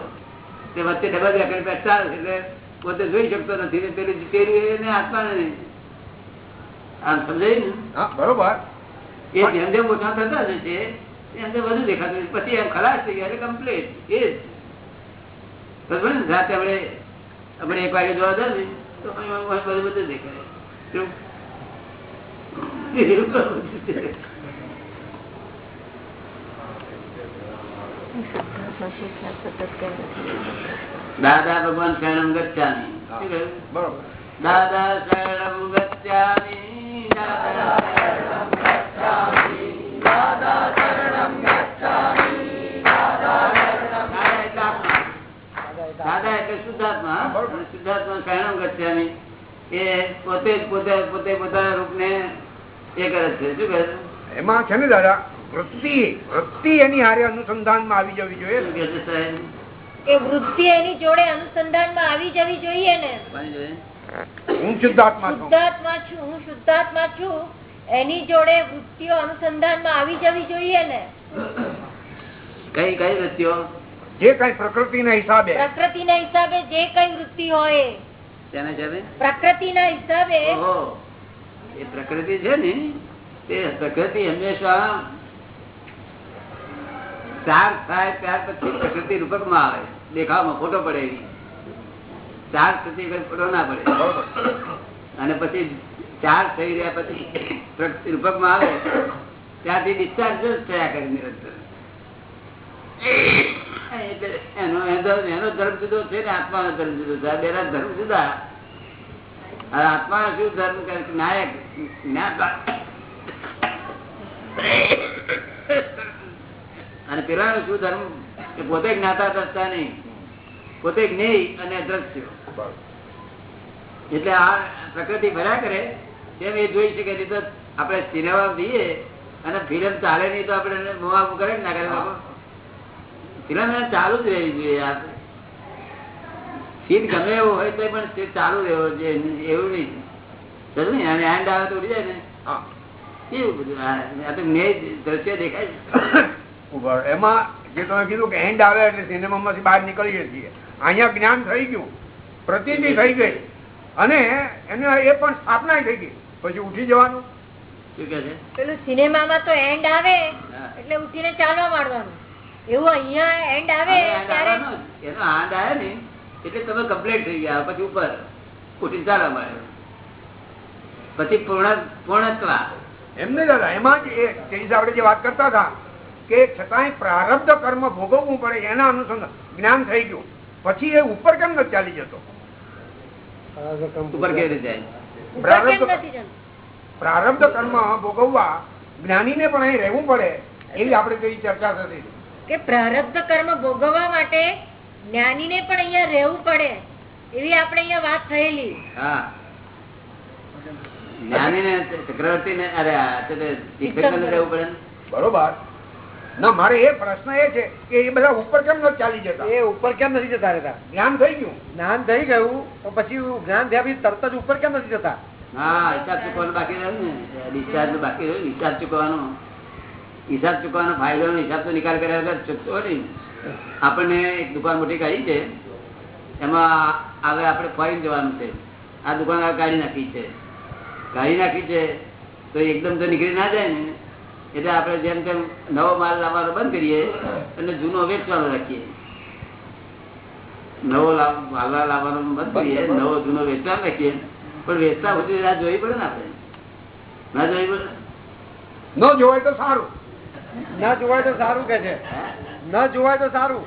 તે વચ્ચે ડબલ પેટ ચાલે એટલે પોતે જોઈ શકતો નથી ને પેલું પેલું આત્મા આમ સમજાય બરોબર. એ જેમ જેમ ઓછા થતા જશે એમ તેમ વધુ દેખાતું પછી એમ ખલાસ થઈ ગયા એટલે કમ્પ્લીટ એ જ. રાતે આપણે આપણે એક વાગે જોવા જાય ને તો અહીં અહીં બધું બધું દેખાય. કેવું? એવું કરવું છે. દાદા ભગવાન શરણમ? બરોબર. દાદા શરણમ ગચ્છામિ એમાં છે ને દાદા વૃત્તિ વૃત્તિ એની હારે અનુસંધાનમાં આવી જવી જોઈએ? એ વૃત્તિ એની જોડે અનુસંધાનમાં આવી જવી જોઈએ ને? હું શુદ્ધાત્મા છું. શુદ્ધાત્મા છું હું શુદ્ધાત્મા છું. એની જોડે વૃત્તિઓ અનુસંધાનમાં આવી જવી જોઈએ ને. કઈ કઈ વૃત્તિઓ? જે કઈ પ્રકૃતિના હિસાબે. પ્રકૃતિના હિસાબે જે કઈ વૃત્તિ હોય. તેને છે ને પ્રકૃતિના હિસાબે એ પ્રકૃતિ છે ને તે પ્રકૃતિ હંમેશા ચાર થાય ત્યાર પછી પ્રકૃતિ રૂપકમાં આવે. દેખાવામાં ફોટો પડે એવી ચાર સુધી ફોટો ના પડે. અને પછી ચાર થઈ રહ્યા પછી રૂપકમાં આવે, ત્યાંથી ડિસ્ચાર્જ થયા કરે નિરંતર. આત્મા શું ધર્મ કરે નાયક. અને પેલા શું ધર્મ? પોતે જ્ઞાતા દ્રષ્ટા નહીં. પોતે જ્ઞેય અને દ્રશ્ય. એટલે આ પ્રકૃતિ ભર્યા કરે તેમ એ જોઈ શકે તો આપણે સિનેમા જઈએ અને ફિલ્મ ચાલે નહીં તો આપણે મોવા કરે ના કરે ફિલ્મ ચાલુ જ રહેવી જોઈએ આ સીટ ગમે એવો હોય તો પણ સીટ ચાલુ રહેવો જોઈએ એવું નહીં. સમજ ને? અને hand આવે તો ઉડી જાય ને. કેવું બધું? આ આ તો મેં દ્રશ્ય દેખાય છે. એમાં જે તમે કીધું કે એન્ડ આવે એટલે સિનેમામાંથી બહાર નીકળીએ છીએ. અહીંયા જ્ઞાન થઈ ગયું. પ્રતિતિ થઈ ગઈ. અને એને એ પણ સ્થાપના થઈ ગઈ. પછી ઉઠી જવાનું. શું કે છે? પેલું સિનેમામાં તો એન્ડ આવે એટલે ઉઠીને ચાલવા માંડવાનું. એવું અહિયાં એન્ડ આવે ત્યારે એનો હાથ આવે ને એટલે તમે કમ્પ્લીટ થઈ ગયા. પછી ઉપર ઉઠી ચાલવા મળે. પછી પૂર્ણ પૂર્ણત્વ એમને દાદા એમાં જ એ તે આપણે જે વાત કરતા હતા કે છતાંય પ્રારબ્ધ કર્મ ભોગવવું પડે એના અનુસંધાન જ્ઞાન થઈ ગયું. પછી એ ઉપર કેમ નથી ચાલી જતો? ઉપર કેવી રીતે પ્રારબ્ધ કર્મ ભોગવવા જ્ઞાનીને પણ અહીં રહેવું પડે એવી આપણે કઈ ચર્ચા થતી કે પ્રારબ્ધ કર્મ ભોગવવા માટે જ્ઞાનીને પણ અહીંયા રહેવું પડે એવી આપણે અહીંયા વાત થયેલી. હા. જ્ઞાની ને ચક્રવર્તી ને અરે રહેવું પડે બરોબર. ના મારે એ પ્રશ્ન એ છે કે એ બધા ઉપર કેમ નથી ચાલી જતા? એ ઉપર કેમ નથી જતા રહેતા? જ્ઞાન થઈ ગયું. જ્ઞાન થઈ ગયું તો પછી જ્ઞાન થયા પછી તરત જ ઉપર કેમ નથી જતા? હા હિસાબ ચૂકવાનું બાકી રહ્યું ને. ડિસ્ચાર્જ બાકી રહ્યું હિસાબ ચૂકવાનો. હિસાબ ચૂકવાનો ફાયદો નો હિસાબ તો નિકાલ કર્યા વગર ચૂકતો નહીં. આપણને એક દુકાન મોટી કાઢી છે. એમાં હવે આપણે ફોરીન જવાનું છે. આ દુકાન કાઢી નાખી છે. કાઢી નાખી છે તો એકદમ તો નીકળી ના જાય ને. એટલે આપણે જેમ તેમ નવો માલ લાવવાનો બંધ કરીએ અને જૂનો વેચવાનો રાખીએ. નવો માલ લાવવાનો બંધ કરીએ નવો જૂનો વેચવાનો રાખીએ. પણ વેચતા સુધી રાહ જોવી પડે ને આપણે? ના જોવી પડે? ન જોવાય તો સારું. ના જોવાય તો સારું કે છે? ન જોવાય તો સારું.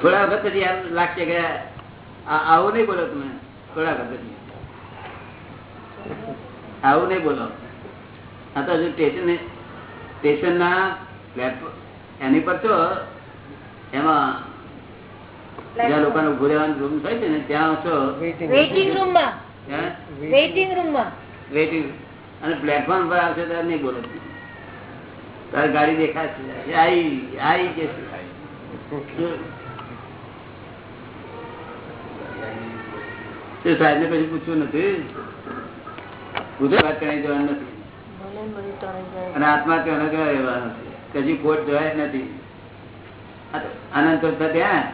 થોડા વખત પછી એમ લાગશે કે આ- આવું નહીં બોલો તમે. થોડા ખબર આવું નહીં બોલો. આ તો હજુ સ્ટેશન સ્ટેશન ના પ્લેટફોર્મ એની પર છો? એમાં જ્યાં લોકોને ઉભું રહેવાનું રૂમ થાય છે ને ત્યાં છો? વેઇટિંગ રૂમમાં હે? વેઇટિંગ રૂમમાં વેઇટિંગ અને પ્લેટફોર્મ પર આવશે ત્યારે નહીં બોલો તારી ગાડી દેખાશે. આઈ આઈ કે તે સાહેબ ને પછી પૂછવું નથી. ગુજરાત વાત જવાનું નથી અને આત્મા ત્યાં કેવા એવા નથી. હજી ખોટ જવાય નથી. આનંદ કરતા ત્યાં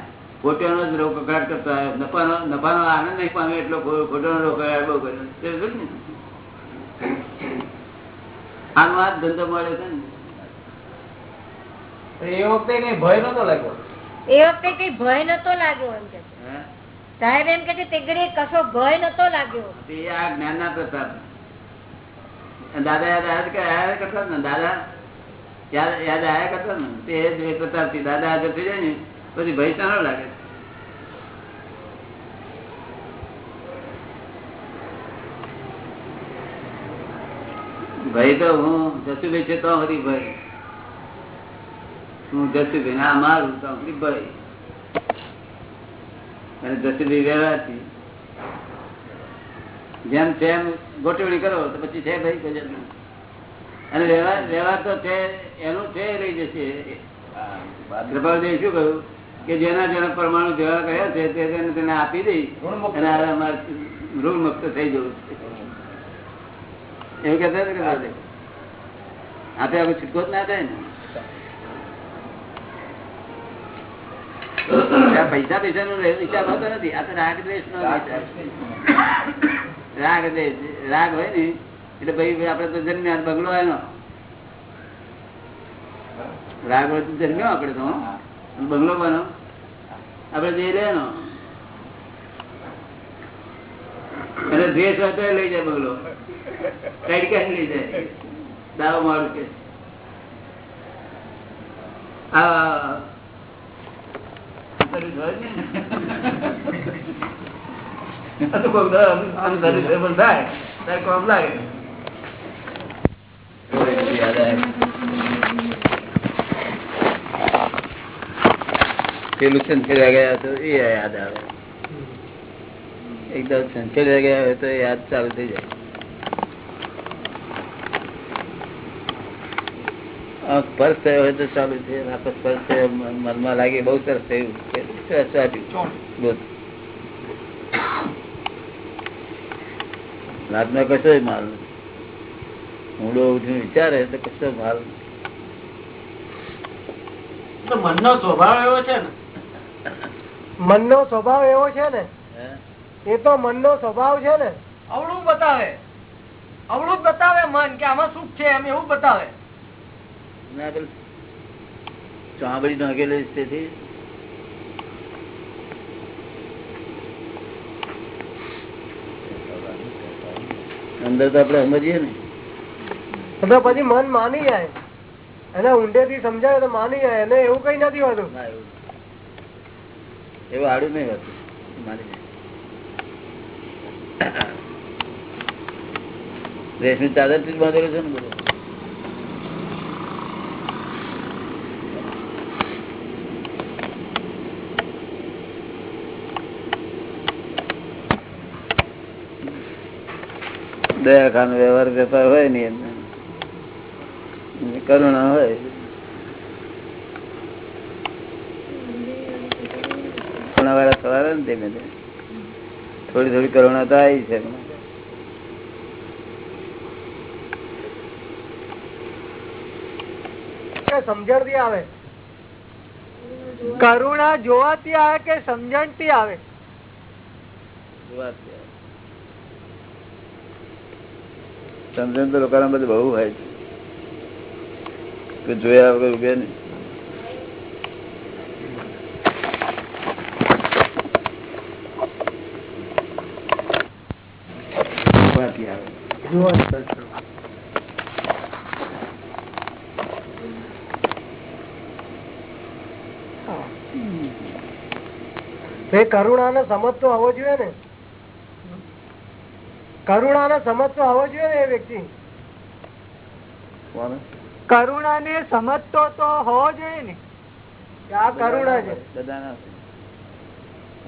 ખોટાનો જ રોગ કકડાટ કરતો આવ્યો નફાનો નફાનો આનંદ નહીં પામે એટલો ખોટાનો કકડાટ બહુ કર્યો? આનો આ ધંધો મળ્યો છે ને. એ વખતે કઈ ભય નતો લાગ્યો? એ વખતે કઈ ભય નતો લાગ્યો એમ કે? સાહેબ એમ કે તે ઘડી કશો ભય નતો લાગ્યો. તે આ જ્ઞાન ના પ્રતાપ દાદા યાદ આયા કરતા ને, દાદા? યાદ આયા કરતા ને? તે જ પ્રતાપથી દાદા હાજર થઈ જાય ને, પછી ભય સારો લાગે. ભાઈ તો હું જસુભાઈ છે તો હરી ભાઈ હું જસુભાઈ આ મારું તો હરી ભાઈ અને જસુભાઈ રહેવાથી જેમ તેમ ગોઠવણી કરો તો પછી છે ભાઈ જાતનું. અને વ્યવહાર તો છે એનું છે રહી જશે. કૃપાલદેવે શું કહ્યું? કે જેના જેના પરમાણુ જેવા કર્યા છે તે તેને તેને આપી દઈ અને અમારે ઋણ મુક્ત થઈ જવું. છે એવું કહેતા આપણે છૂટકો જ ના થાય ને ત્યાં પૈસા પૈસા નો વિચાર હોતો નથી. આ તો રાગ દ્વેષ નો રાગ દ્વેષ રાગ હોય ને એટલે ભાઈ આપડે તો જન્મ્યા બગલો એનો. રાગ હોય તો જન્મ્યો આપડે તો બંગલો બનો આપડે જઈ લેનો અને દ્વેષ હોય તો લઈ જાય બંગલો તડકા લઈ જાય. દાવો મારું કે. આ સર્વિસ હોય ને. આ તો કોક દાડો આમ- આમ સર્વિસ એ પણ થાય ત્યારે કામ લાગે. યાદ આવે પેલું સંખેડા ગયા તો એ યાદ આવે. એકદમ સંખેડા ગયા હોય તો યાદ ચાલુ થઈ જાય. સ્પર્શ થયો હોય તો ચાલુ છે મનમાં લાગે બહુ સરસ થયું. રાતમાં કશો માલ ઊંડો ઉઠીને વિચારે તો કશો માલ મનનો સ્વભાવ એવો છે ને. મનનો સ્વભાવ એવો છે ને? હે? એ તો મનનો સ્વભાવ છે ને? અવળું બતાવે. અવળું બતાવે મન કે આમાં સુખ છે એમ એવું બતાવે. ના ચામડી નાખેલી તેથી. અંદર તો આપડે સમજીએ ને. પછી મન માની જાય. એને ઊંડે થી સમજાય તો માની જાય એને એવું કઈ નથી હોતું. એવું. આડું નહીં હોતું. માની જાય. રેશમી ચાદરથી જ બાંધેલું છે ને બધું? દયાખાનો વ્યવહાર કરતા હોય ને કરુણા હોય. કરુણા વાળા થવાના ને ધીમે ધીમે. થોડી થોડી કરુણા તો આવી છે. કે સમજણથી આવે. કરુણા જોવાથી આવે કે સમજણથી આવે. સમજણ તો લોકોના બધું બહુ હોય છે. જોયા વગર ઉગે નહીં. કરુણા ને સમજતો હોવો જોઈએ ને. કરુણા ને સમજતો હોવો જોઈએ ને એ વ્યક્તિ. કરુણા ને સમજતો તો હોવો જોઈએ ને. આ કરુણા છે.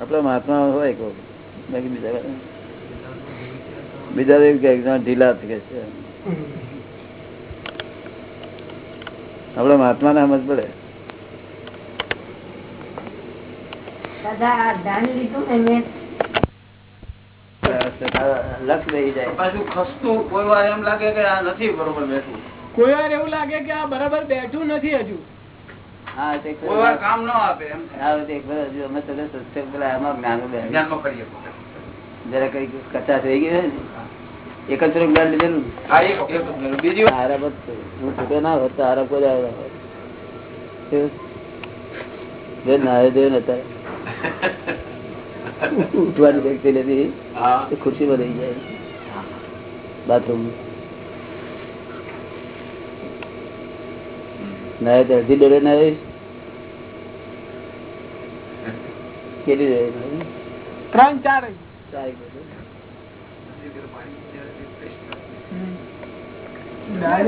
આપડે મહાત્મા હોય બાકી બીજા બીજા એવું કે ઢીલા જ કે છે. આપડે મહાત્મા ને સમજ પડે. લક્ષ રહી જાય. પાછું ખસતું કોઈ વાર એમ લાગે કે આ નથી બરોબર બેઠું. કોઈ વાર એવું લાગે કે આ બરાબર બેઠું નથી હજુ. હા તે કોઈ વાર કામ ન આપે એમ હા, તે એક વાર હજુ અમે સગા સત્સંગ પેલા આમાં જ્ઞાનો બે ધ્યાનમાં કરીએ જરા કઈ કચાશ રહી ગઈ એક જ રૂપ લીધેલું એક જ મિનિટ. બીજી આરામ જ હું છૂટો ના હોત આરામ કોઈ દાડો ના હોત. કેવું? જે નાહે ધોયે ને અત્યારે ઉઠવાની વ્યક્તિ નથી. હા. એ ખુરશી માં રહી જાય બાથરૂમ. ના તો અડધી ડોલે ના રહીશ કેટલી રહે ત્રણ ચાર ચાર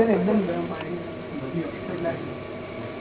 એકદમ ગરમ પાણી.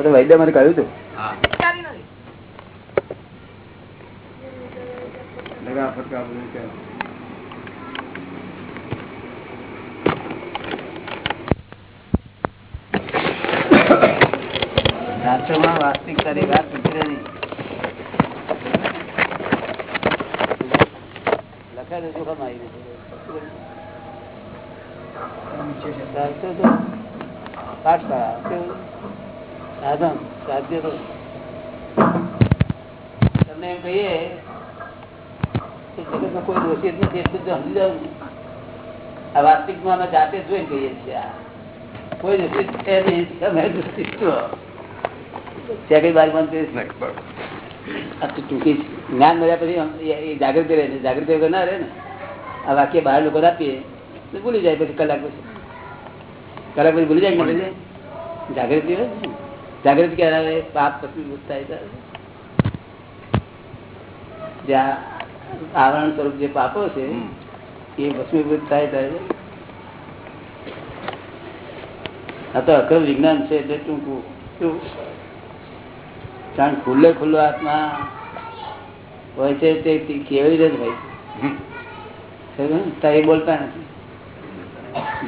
તો વૈદ્ય મને કહ્યું હતું. શાસ્ત્રોમાં વાસ્તવિકતાની વાત ઉતરે નહીં લખાય તો જોખમ આવી ગયું શાસ્ત્રો તો પાઠ? સાધન સાધ્ય તો તમને એમ કહીએ કે જગતમાં કોઈ દોષિત નથી એટલું તો સમજી આ વાસ્તવિકમાં અમે જાતે જોઈ કહીએ છીએ આ. કોઈ દોષિત છે નહીં તમે દોષિત છો. કઈ બારી જ્ઞાન મળ્યા પછી જાગૃતિ રહે ને જાગૃતિ વગર ના રહે ને. આ વાક્ય બહાર લોકો આપીએ તો ભૂલી જાય પછી કલાક પછી. કલાક પછી ભૂલી જાય ના જાગૃતિ રહે ને. જાગૃતિ કરાવે પાપ પછી થાય ત્યારે. આવરણ સ્વરૂપ જે પાપો છે એ ભસ્મીભૂત થાય ત્યારે આ તો અક્રમ વિજ્ઞાન છે એટલે ટૂંકું શું કારણ ખુલ્લે ખુલ્લો આત્મા હોય છે તે કેવી રીતે હોય? ને? તાર એ બોલતા નથી.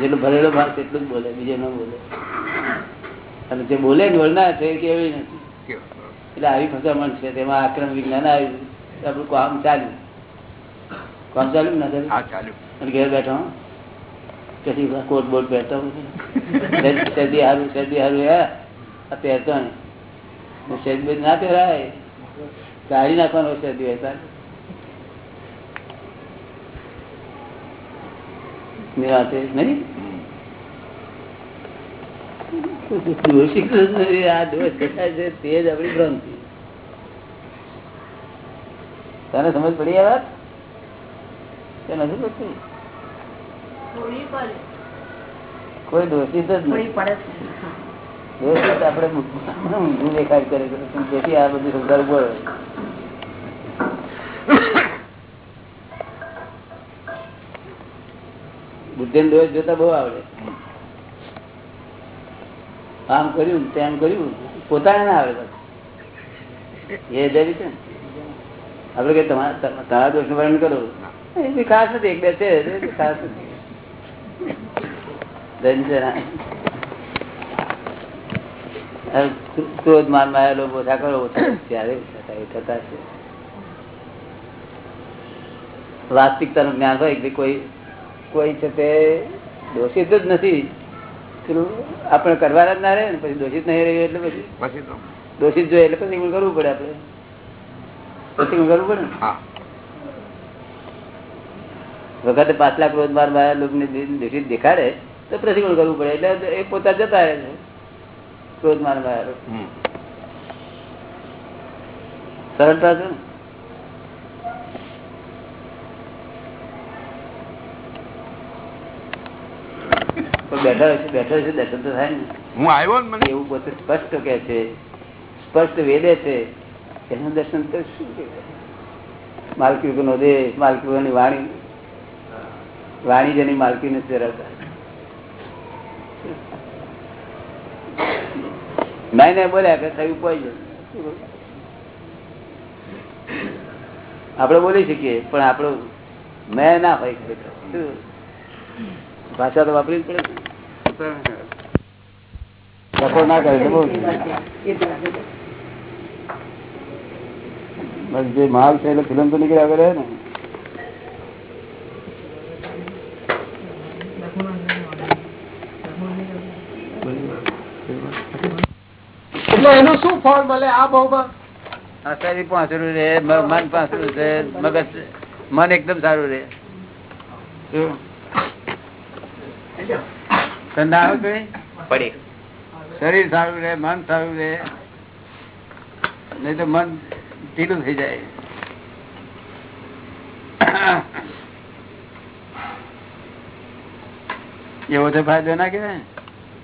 જેટલો ભરેલો ભાગ તેટલું જ બોલે બીજે ન બોલે. અને જે બોલે બોલનાર છે કેવી નથી. એટલે આવી ફસામણ છે તેમાં આક્રમ વિજ્ઞાન આવ્યું આપણું કામ ચાલ્યું. કામ ચાલ્યું ને ચાલ્યું? અને ઘેર બેઠો પછી કોટ બોટ પહેરતો શરદી હારું શરદી હારું એ આ પહેરતો ને શરદી ના પહેરાય. કાઢી નાખવાનો શરદી હોય ચાલે નિરાતે નહીં? દોષિત જ નથી. આ દોષ દેખાય છે તે જ આપણી ભ્રાંતિ તને સમજ પડી આ વાત કે નથી પડતી કોઈ દોષિત જ નથી દોષિત આપણે ઊંધું દેખાય કરે. તેથી આ બધું સંસાર ઊભો. બુદ્ધિ દોષ જોતા બહુ આવડે આમ કર્યું, તેમ કર્યું, પોતાને ના આવે એ જરી છે આપડે કે તમારા દોષનું વર્ણન કરો. એ બી ખાસ નથી, એક બે છે ખાસ નથી. ક્રોધ જ્ઞાન હોય કે કોઈ કોઈ છે તે દોષિત જ નથી. આપણે કરવાના જ ના રહે ને પછી દોષિત નહીં રહ્યું એટલે પછી. દોષિત જોઈએ એટલે પછી કરવું પડે આપણે. પછી કરવું પડે ને. વખતે લાખ રોજ બાર બાર લોકોને દોષિત દેખાડે તો પ્રતિકોણ કરવું પડે. એટલે એ પોતા જતા રહે છે ક્રોધ માર હમ. સરળતા છે ને પણ બેઠા હશે બેઠા હશે દર્શન તો થાય ને. હું આવ્યો ને મને? એવું પોતે સ્પષ્ટ કે છે સ્પષ્ટ વેદે છે. એનું દર્શન તો શું માલકી નો દેહ માલકી વાણી. વાણી જેની માલકી નથી ધરાવતા નહીં નહીં બોલ્યા કે થયું પોઈઝન આપણે બોલી શકીએ પણ આપણું મેં ના હોય. ભાષા તો વાપરવી જ પડે ને. ના કરે બસ જે માલ છે એટલે ફિલ્મ તો નીકળ્યા કરે ને એટલે એનું શું ફળ મળે આ બહુમાં શરીર પાસરું રે મન પાસરું છે મગજ મન એકદમ સારું રે શું? તને આવે? પડી. શરીર સારું રહે મન સારું રહે નહીં તો મન ઢીલું થઈ જાય. એવો તો ફાયદો ના કેવાય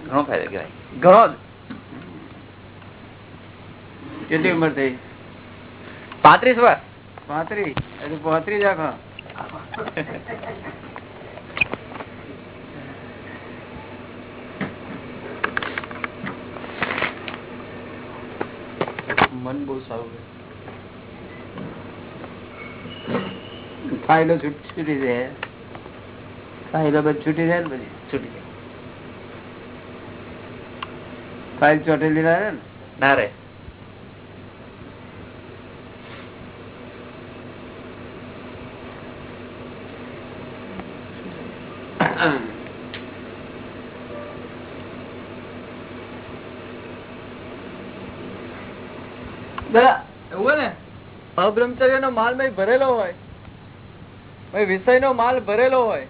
ઘણો ફાયદો કહેવાય. ઘણો કેટલી ઉંમર થઈ? પાંત્રીસ વર્ષ. પાંત્રીસ? પોત્રીસ પાંત્રીસ આખો. મન બહુ સારું રહે. ફાઇલો છૂટ- જાય ફાયદો બધી છૂટી જાય ને બધી છૂટી જાય. ફાઇલ ચોટેલી ના રહે ને? ના રે એવું ને અબ્રહ્મચર્ય નો માલ ભાઈ ભરેલો હોય વિષય નો માલ ભરેલો હોય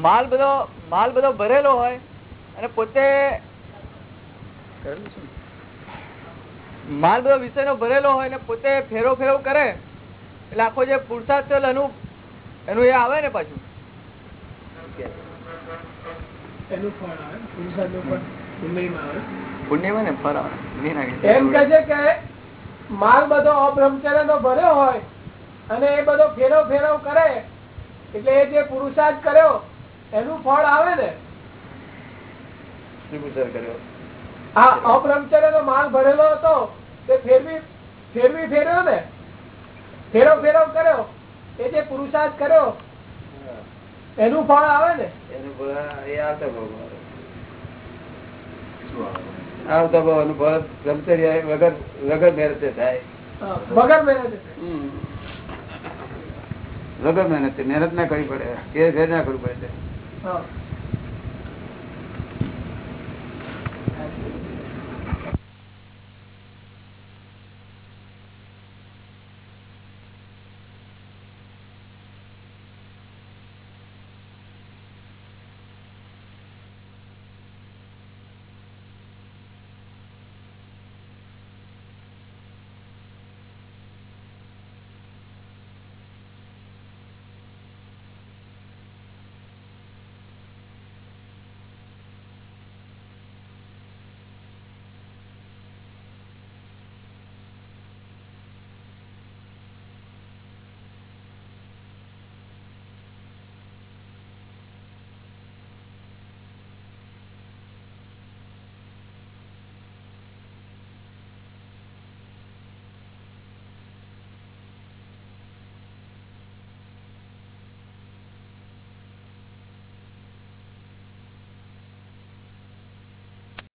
માલ બધો માલ બધો ભરેલો હોય અને પોતે માલ બધો વિષય નો ભરેલો હોય ને પોતે ફેરો ફેરો કરે એટલે આખો જે પુરુષાર્થ એનું એનું એ આવે ને પાછું. પુણ્યમાં ને ફળ આવે. એમ કે છે કે માલ બધો અબ્રહ્મચર્ય નો ભર્યો હોય અને એ બધો ફેરવ ફેરવ કરે એટલે એ જે પુરુષાર્થ કર્યો એનું ફળ આવે ને? આ અબ્રહ્મચર્ય નો માલ ભરેલો હતો તે ફેરવી ફેરવી ફેર્યો ને? ફેરવ ફેરવ કર્યો એ જે પુરુષાર્થ કર્યો એનું ફળ આવે ને? એનું ફળ એ આવતા આવે. આવતા અનુભવ ફળ બ્રહ્મચર્ય વગર વગર મહેનતે થાય. વગર મહેનતે વગર મહેનતે મહેનત ના કરવી પડે કે ના કરવું પડે.